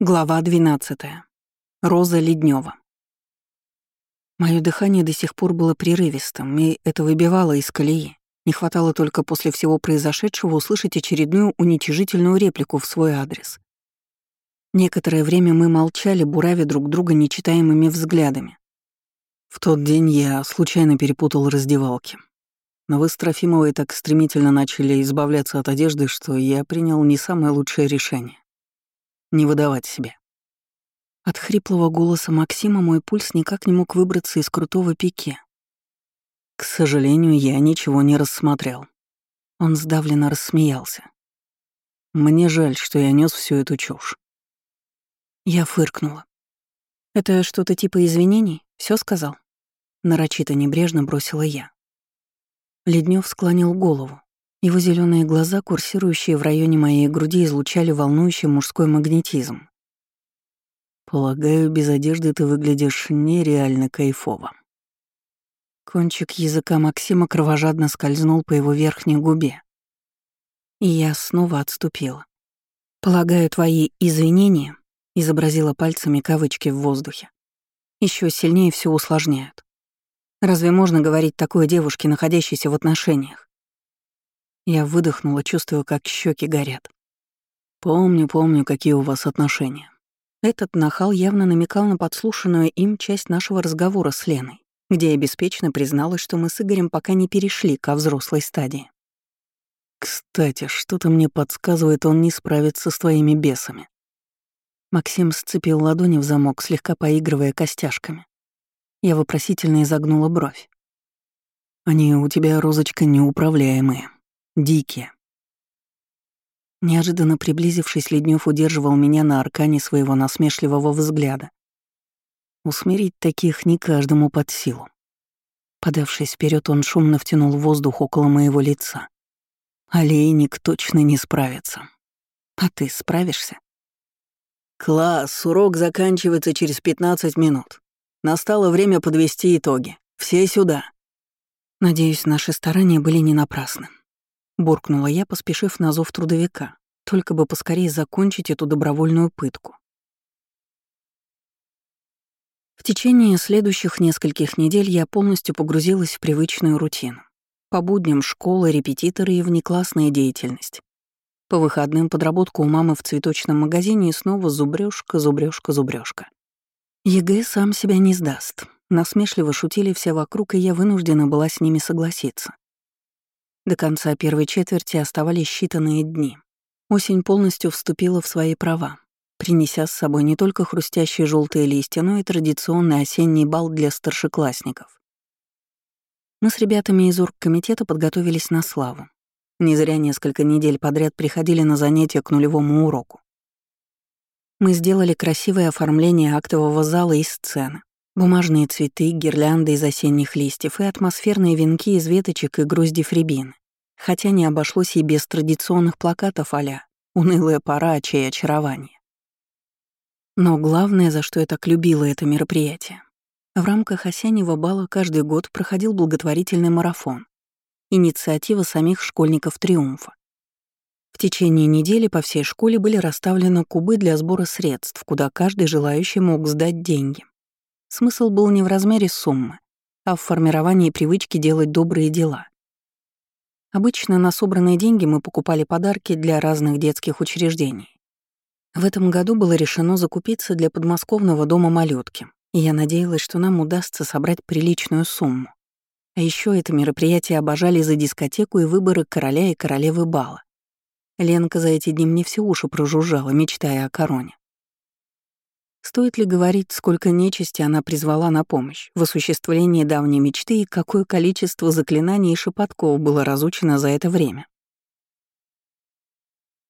Глава 12. Роза Леднева. Моё дыхание до сих пор было прерывистым, и это выбивало из колеи. Не хватало только после всего произошедшего услышать очередную уничижительную реплику в свой адрес. Некоторое время мы молчали, буравя друг друга нечитаемыми взглядами. В тот день я случайно перепутал раздевалки. Но вы с Трофимовой так стремительно начали избавляться от одежды, что я принял не самое лучшее решение не выдавать себя. От хриплого голоса Максима мой пульс никак не мог выбраться из крутого пике. К сожалению, я ничего не рассмотрел. Он сдавленно рассмеялся. Мне жаль, что я нес всю эту чушь. Я фыркнула. «Это что-то типа извинений? Все сказал?» Нарочито небрежно бросила я. Леднев склонил голову. Его зеленые глаза, курсирующие в районе моей груди, излучали волнующий мужской магнетизм. «Полагаю, без одежды ты выглядишь нереально кайфово». Кончик языка Максима кровожадно скользнул по его верхней губе. И я снова отступила. «Полагаю, твои извинения», — изобразила пальцами кавычки в воздухе, еще сильнее все усложняют. Разве можно говорить такой девушке, находящейся в отношениях? Я выдохнула, чувствуя, как щеки горят. «Помню, помню, какие у вас отношения». Этот нахал явно намекал на подслушанную им часть нашего разговора с Леной, где я беспечно призналась, что мы с Игорем пока не перешли ко взрослой стадии. «Кстати, что-то мне подсказывает, он не справится с твоими бесами». Максим сцепил ладони в замок, слегка поигрывая костяшками. Я вопросительно изогнула бровь. «Они у тебя, Розочка, неуправляемые», Дикие. Неожиданно приблизившись, Леднев удерживал меня на аркане своего насмешливого взгляда. Усмирить таких не каждому под силу. Подавшись вперед, он шумно втянул воздух около моего лица. Олейник точно не справится. А ты справишься? Класс, урок заканчивается через 15 минут. Настало время подвести итоги. Все сюда. Надеюсь, наши старания были не напрасны. Буркнула я, поспешив на зов трудовика, только бы поскорее закончить эту добровольную пытку. В течение следующих нескольких недель я полностью погрузилась в привычную рутину. По будням школа, репетиторы и внеклассная деятельность. По выходным подработка у мамы в цветочном магазине и снова зубрёжка, зубрёжка, зубрёжка. ЕГЭ сам себя не сдаст. Насмешливо шутили все вокруг, и я вынуждена была с ними согласиться. До конца первой четверти оставались считанные дни. Осень полностью вступила в свои права, принеся с собой не только хрустящие желтые листья, но и традиционный осенний бал для старшеклассников. Мы с ребятами из оргкомитета подготовились на славу. Не зря несколько недель подряд приходили на занятия к нулевому уроку. Мы сделали красивое оформление актового зала и сцены, бумажные цветы, гирлянды из осенних листьев и атмосферные венки из веточек и грузди фрибины хотя не обошлось и без традиционных плакатов а «Унылая пора, чей очарование». Но главное, за что я так любила это мероприятие, в рамках осеннего бала каждый год проходил благотворительный марафон, инициатива самих школьников «Триумфа». В течение недели по всей школе были расставлены кубы для сбора средств, куда каждый желающий мог сдать деньги. Смысл был не в размере суммы, а в формировании привычки делать добрые дела. Обычно на собранные деньги мы покупали подарки для разных детских учреждений. В этом году было решено закупиться для подмосковного дома малютки, и я надеялась, что нам удастся собрать приличную сумму. А еще это мероприятие обожали за дискотеку и выборы короля и королевы бала. Ленка за эти дни мне все уши прожужжала, мечтая о короне. Стоит ли говорить, сколько нечисти она призвала на помощь в осуществлении давней мечты и какое количество заклинаний и шепотков было разучено за это время?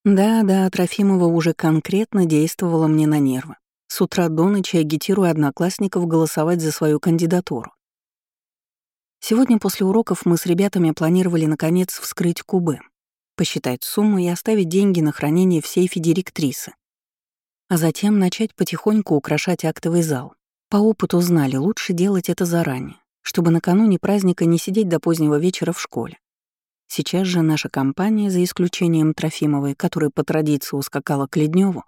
Да-да, Трофимова уже конкретно действовала мне на нервы, с утра до ночи агитируя одноклассников голосовать за свою кандидатуру. Сегодня после уроков мы с ребятами планировали наконец вскрыть кубы, посчитать сумму и оставить деньги на хранение в сейфе директрисы а затем начать потихоньку украшать актовый зал. По опыту знали, лучше делать это заранее, чтобы накануне праздника не сидеть до позднего вечера в школе. Сейчас же наша компания, за исключением Трофимовой, которая по традиции ускакала к Ледневу,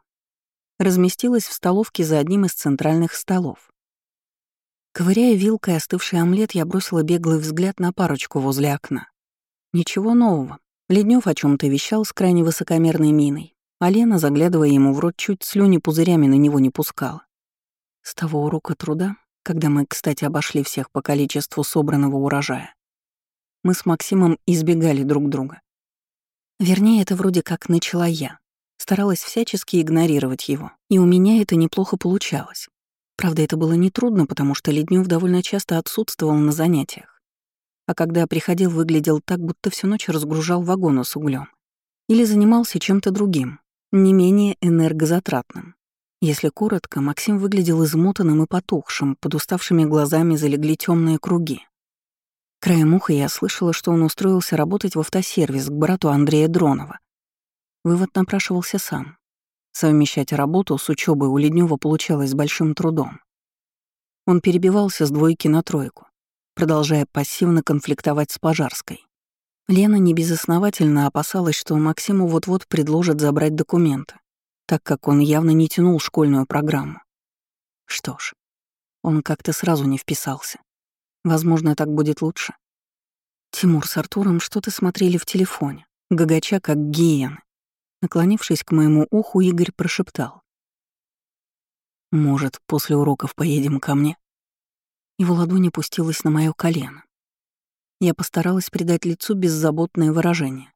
разместилась в столовке за одним из центральных столов. Ковыряя вилкой остывший омлет, я бросила беглый взгляд на парочку возле окна. Ничего нового. Леднев о чем то вещал с крайне высокомерной миной, а Лена, заглядывая ему в рот, чуть слюни пузырями на него не пускала. С того урока труда, когда мы, кстати, обошли всех по количеству собранного урожая, мы с Максимом избегали друг друга. Вернее, это вроде как начала я. Старалась всячески игнорировать его, и у меня это неплохо получалось. Правда, это было нетрудно, потому что Леднев довольно часто отсутствовал на занятиях. А когда приходил, выглядел так, будто всю ночь разгружал вагоны с углем. Или занимался чем-то другим, не менее энергозатратным. Если коротко, Максим выглядел измотанным и потухшим, под уставшими глазами залегли темные круги. Краем уха я слышала, что он устроился работать в автосервис к брату Андрея Дронова. Вывод напрашивался сам. Совмещать работу с учебой у Леднева получалось большим трудом. Он перебивался с двойки на тройку, продолжая пассивно конфликтовать с Пожарской. Лена небезосновательно опасалась, что Максиму вот-вот предложат забрать документы, так как он явно не тянул школьную программу. Что ж, он как-то сразу не вписался. Возможно, так будет лучше. Тимур с Артуром что-то смотрели в телефоне, гагача как гиены. Наклонившись к моему уху, Игорь прошептал. «Может, после уроков поедем ко мне?» Его ладонь опустилась на мое колено. Я постаралась придать лицу беззаботное выражение.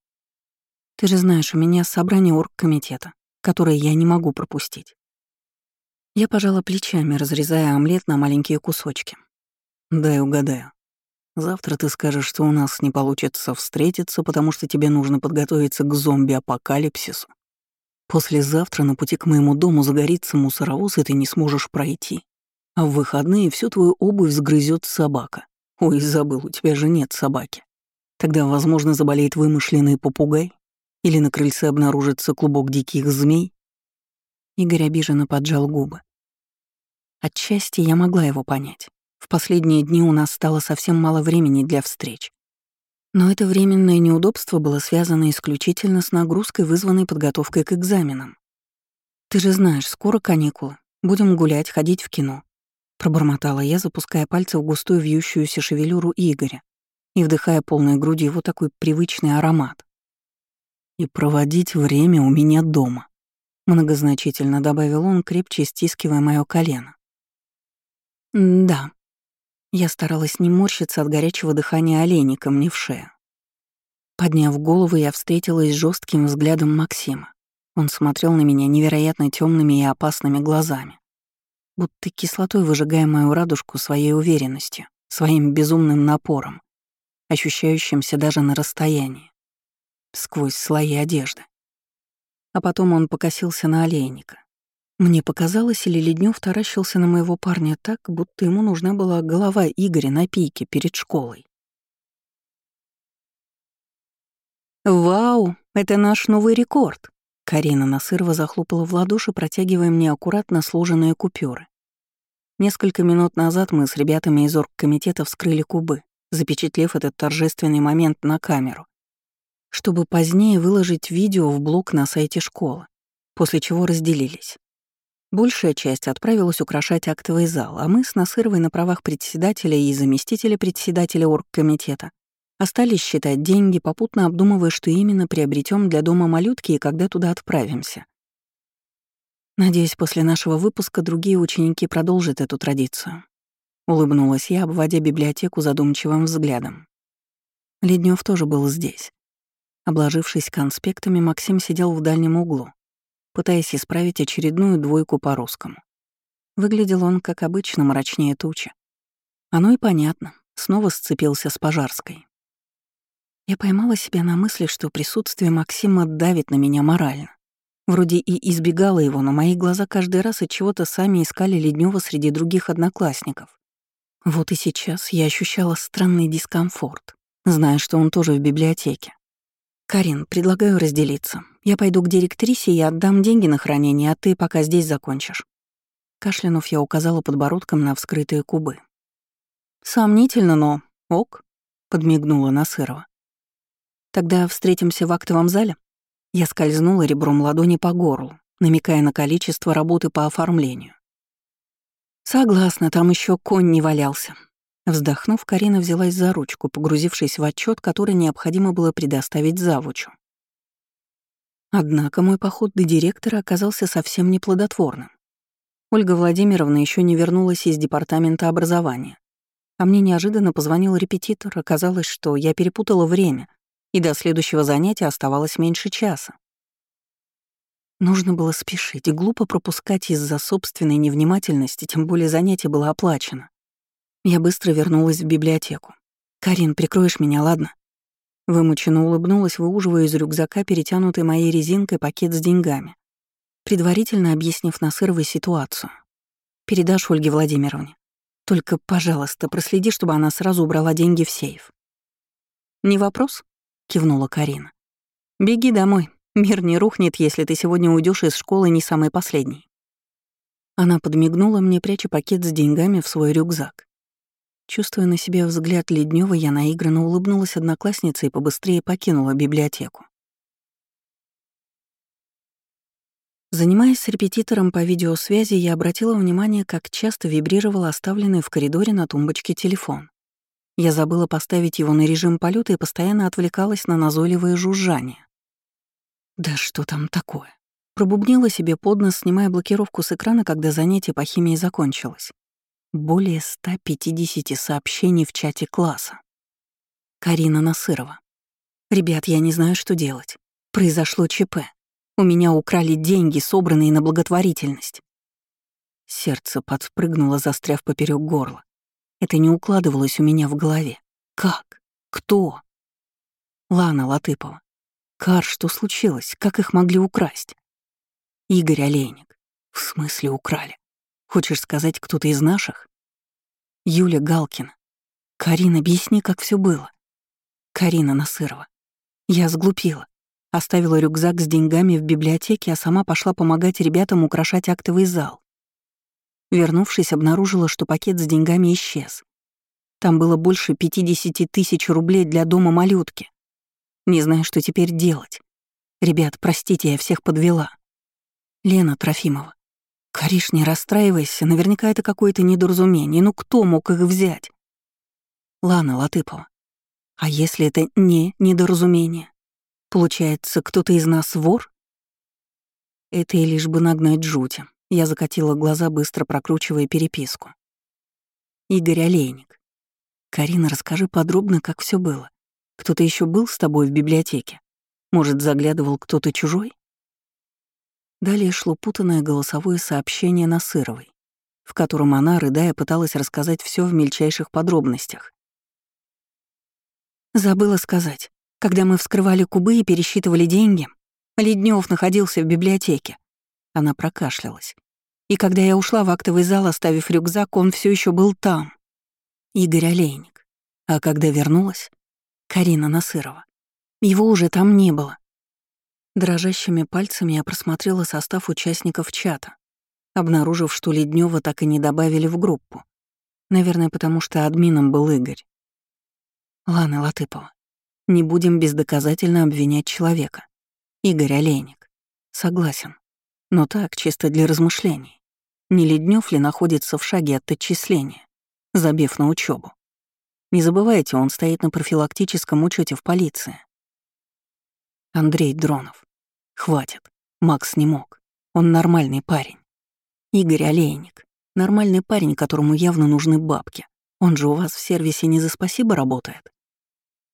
«Ты же знаешь, у меня собрание оргкомитета, которое я не могу пропустить». Я пожала плечами, разрезая омлет на маленькие кусочки. «Дай угадаю. Завтра ты скажешь, что у нас не получится встретиться, потому что тебе нужно подготовиться к зомби-апокалипсису. Послезавтра на пути к моему дому загорится мусоровоз, и ты не сможешь пройти. А в выходные всю твою обувь сгрызет собака. Ой, забыл, у тебя же нет собаки. Тогда, возможно, заболеет вымышленный попугай, или на крыльце обнаружится клубок диких змей. Игорь обиженно поджал губы. Отчасти я могла его понять. В последние дни у нас стало совсем мало времени для встреч. Но это временное неудобство было связано исключительно с нагрузкой, вызванной подготовкой к экзаменам. «Ты же знаешь, скоро каникулы. Будем гулять, ходить в кино». Пробормотала я, запуская пальцы в густую вьющуюся шевелюру Игоря и вдыхая полной грудью его такой привычный аромат. «И проводить время у меня дома», — многозначительно добавил он, крепче стискивая мое колено. «Да», я старалась не морщиться от горячего дыхания оленика мне в шею. Подняв голову, я встретилась с жестким взглядом Максима. Он смотрел на меня невероятно темными и опасными глазами, будто кислотой выжигая мою радужку своей уверенностью, своим безумным напором, ощущающимся даже на расстоянии, сквозь слои одежды. А потом он покосился на олейника. Мне показалось, или Леднев таращился на моего парня так, будто ему нужна была голова Игоря на пике перед школой. «Вау, это наш новый рекорд!» Карина Насырова захлопала в ладоши, протягивая мне аккуратно сложенные купюры. Несколько минут назад мы с ребятами из оргкомитета вскрыли кубы, запечатлев этот торжественный момент на камеру, чтобы позднее выложить видео в блог на сайте школы, после чего разделились. Большая часть отправилась украшать актовый зал, а мы с Насыровой на правах председателя и заместителя председателя оргкомитета остались считать деньги, попутно обдумывая, что именно приобретем для дома малютки и когда туда отправимся. Надеюсь, после нашего выпуска другие ученики продолжат эту традицию. Улыбнулась я, обводя библиотеку задумчивым взглядом. Леднев тоже был здесь. Обложившись конспектами, Максим сидел в дальнем углу, пытаясь исправить очередную двойку по русскому. Выглядел он, как обычно, мрачнее тучи. Оно и понятно, снова сцепился с Пожарской. Я поймала себя на мысли, что присутствие Максима давит на меня морально. Вроде и избегала его, но мои глаза каждый раз от чего-то сами искали Леднева среди других одноклассников. Вот и сейчас я ощущала странный дискомфорт, зная, что он тоже в библиотеке. «Карин, предлагаю разделиться. Я пойду к директрисе и отдам деньги на хранение, а ты пока здесь закончишь». Кашлянув, я указала подбородком на вскрытые кубы. «Сомнительно, но ок», — подмигнула Насырова. «Тогда встретимся в актовом зале?» Я скользнула ребром ладони по горлу, намекая на количество работы по оформлению. Согласна, там еще конь не валялся. Вздохнув, Карина взялась за ручку, погрузившись в отчет, который необходимо было предоставить завучу. Однако мой поход до директора оказался совсем неплодотворным. Ольга Владимировна еще не вернулась из департамента образования. А мне неожиданно позвонил репетитор, оказалось, что я перепутала время, и до следующего занятия оставалось меньше часа. Нужно было спешить и глупо пропускать из-за собственной невнимательности, тем более занятие было оплачено. Я быстро вернулась в библиотеку. «Карин, прикроешь меня, ладно?» Вымученно улыбнулась, выуживая из рюкзака перетянутый моей резинкой пакет с деньгами, предварительно объяснив Насыровой ситуацию. «Передашь Ольге Владимировне. Только, пожалуйста, проследи, чтобы она сразу убрала деньги в сейф». «Не вопрос?» — кивнула Карина. «Беги домой. Мир не рухнет, если ты сегодня уйдешь из школы не самый последний». Она подмигнула мне, пряча пакет с деньгами в свой рюкзак. Чувствуя на себе взгляд Леднева, я наигранно улыбнулась однокласснице и побыстрее покинула библиотеку. Занимаясь с репетитором по видеосвязи, я обратила внимание, как часто вибрировал оставленный в коридоре на тумбочке телефон. Я забыла поставить его на режим полета и постоянно отвлекалась на назойливое жужжание. Да что там такое? Пробубнила себе под нос, снимая блокировку с экрана, когда занятие по химии закончилось более 150 сообщений в чате класса. Карина Насырова. «Ребят, я не знаю, что делать. Произошло ЧП. У меня украли деньги, собранные на благотворительность». Сердце подпрыгнуло, застряв поперек горла. Это не укладывалось у меня в голове. Как? Кто? Лана Латыпова. Кар, что случилось? Как их могли украсть? Игорь Олейник. В смысле украли? Хочешь сказать, кто-то из наших? Юля Галкина. Карина, объясни, как все было. Карина Насырова. Я сглупила. Оставила рюкзак с деньгами в библиотеке, а сама пошла помогать ребятам украшать актовый зал. Вернувшись, обнаружила, что пакет с деньгами исчез. Там было больше 50 тысяч рублей для дома малютки. Не знаю, что теперь делать. Ребят, простите, я всех подвела. Лена Трофимова. Кариш, не расстраивайся, наверняка это какое-то недоразумение. Ну кто мог их взять? Лана Латыпова. А если это не недоразумение? Получается, кто-то из нас вор? Это и лишь бы нагнать жути. Я закатила глаза, быстро прокручивая переписку. Игорь Олейник. Карина, расскажи подробно, как все было. Кто-то еще был с тобой в библиотеке? Может, заглядывал кто-то чужой? Далее шло путанное голосовое сообщение Насыровой, в котором она, рыдая, пыталась рассказать все в мельчайших подробностях. Забыла сказать, когда мы вскрывали кубы и пересчитывали деньги, Леднев находился в библиотеке. Она прокашлялась. И когда я ушла в актовый зал, оставив рюкзак, он все еще был там. Игорь Олейник. А когда вернулась, Карина Насырова. Его уже там не было. Дрожащими пальцами я просмотрела состав участников чата, обнаружив, что Леднева так и не добавили в группу. Наверное, потому что админом был Игорь. Лана Латыпова. Не будем бездоказательно обвинять человека. Игорь Олейник. Согласен. Но так, чисто для размышлений. Не Леднев ли находится в шаге от отчисления, забив на учебу? Не забывайте, он стоит на профилактическом учете в полиции. Андрей Дронов. Хватит. Макс не мог. Он нормальный парень. Игорь Олейник. Нормальный парень, которому явно нужны бабки. Он же у вас в сервисе не за спасибо работает.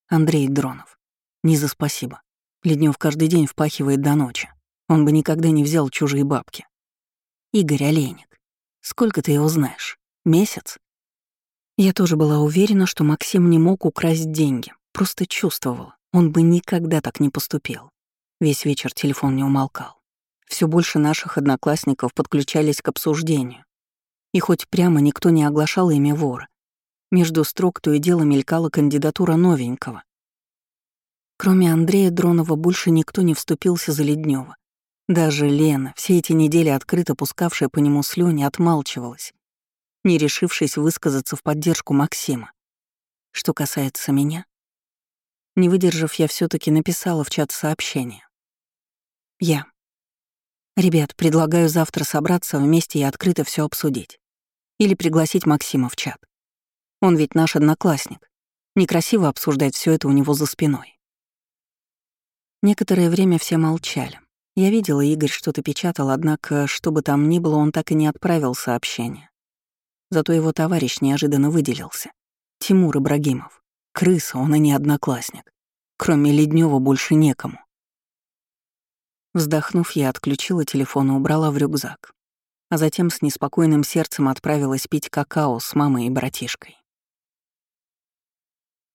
Андрей Дронов. Не за спасибо. Леднев каждый день впахивает до ночи. Он бы никогда не взял чужие бабки. Игорь Олейник. Сколько ты его знаешь? Месяц? Я тоже была уверена, что Максим не мог украсть деньги. Просто чувствовала, он бы никогда так не поступил. Весь вечер телефон не умолкал. Все больше наших одноклассников подключались к обсуждению. И хоть прямо никто не оглашал имя вора, между строк то и дело мелькала кандидатура новенького. Кроме Андрея Дронова больше никто не вступился за Леднева. Даже Лена, все эти недели открыто пускавшая по нему слюни, отмалчивалась, не решившись высказаться в поддержку Максима. Что касается меня, не выдержав, я все таки написала в чат сообщение. Я. Ребят, предлагаю завтра собраться вместе и открыто все обсудить. Или пригласить Максима в чат. Он ведь наш одноклассник. Некрасиво обсуждать все это у него за спиной. Некоторое время все молчали. Я видела, Игорь что-то печатал, однако, что бы там ни было, он так и не отправил сообщение. Зато его товарищ неожиданно выделился. Тимур Ибрагимов. Крыса, он и не одноклассник. Кроме Леднева больше некому. Вздохнув, я отключила телефон и убрала в рюкзак, а затем с неспокойным сердцем отправилась пить какао с мамой и братишкой.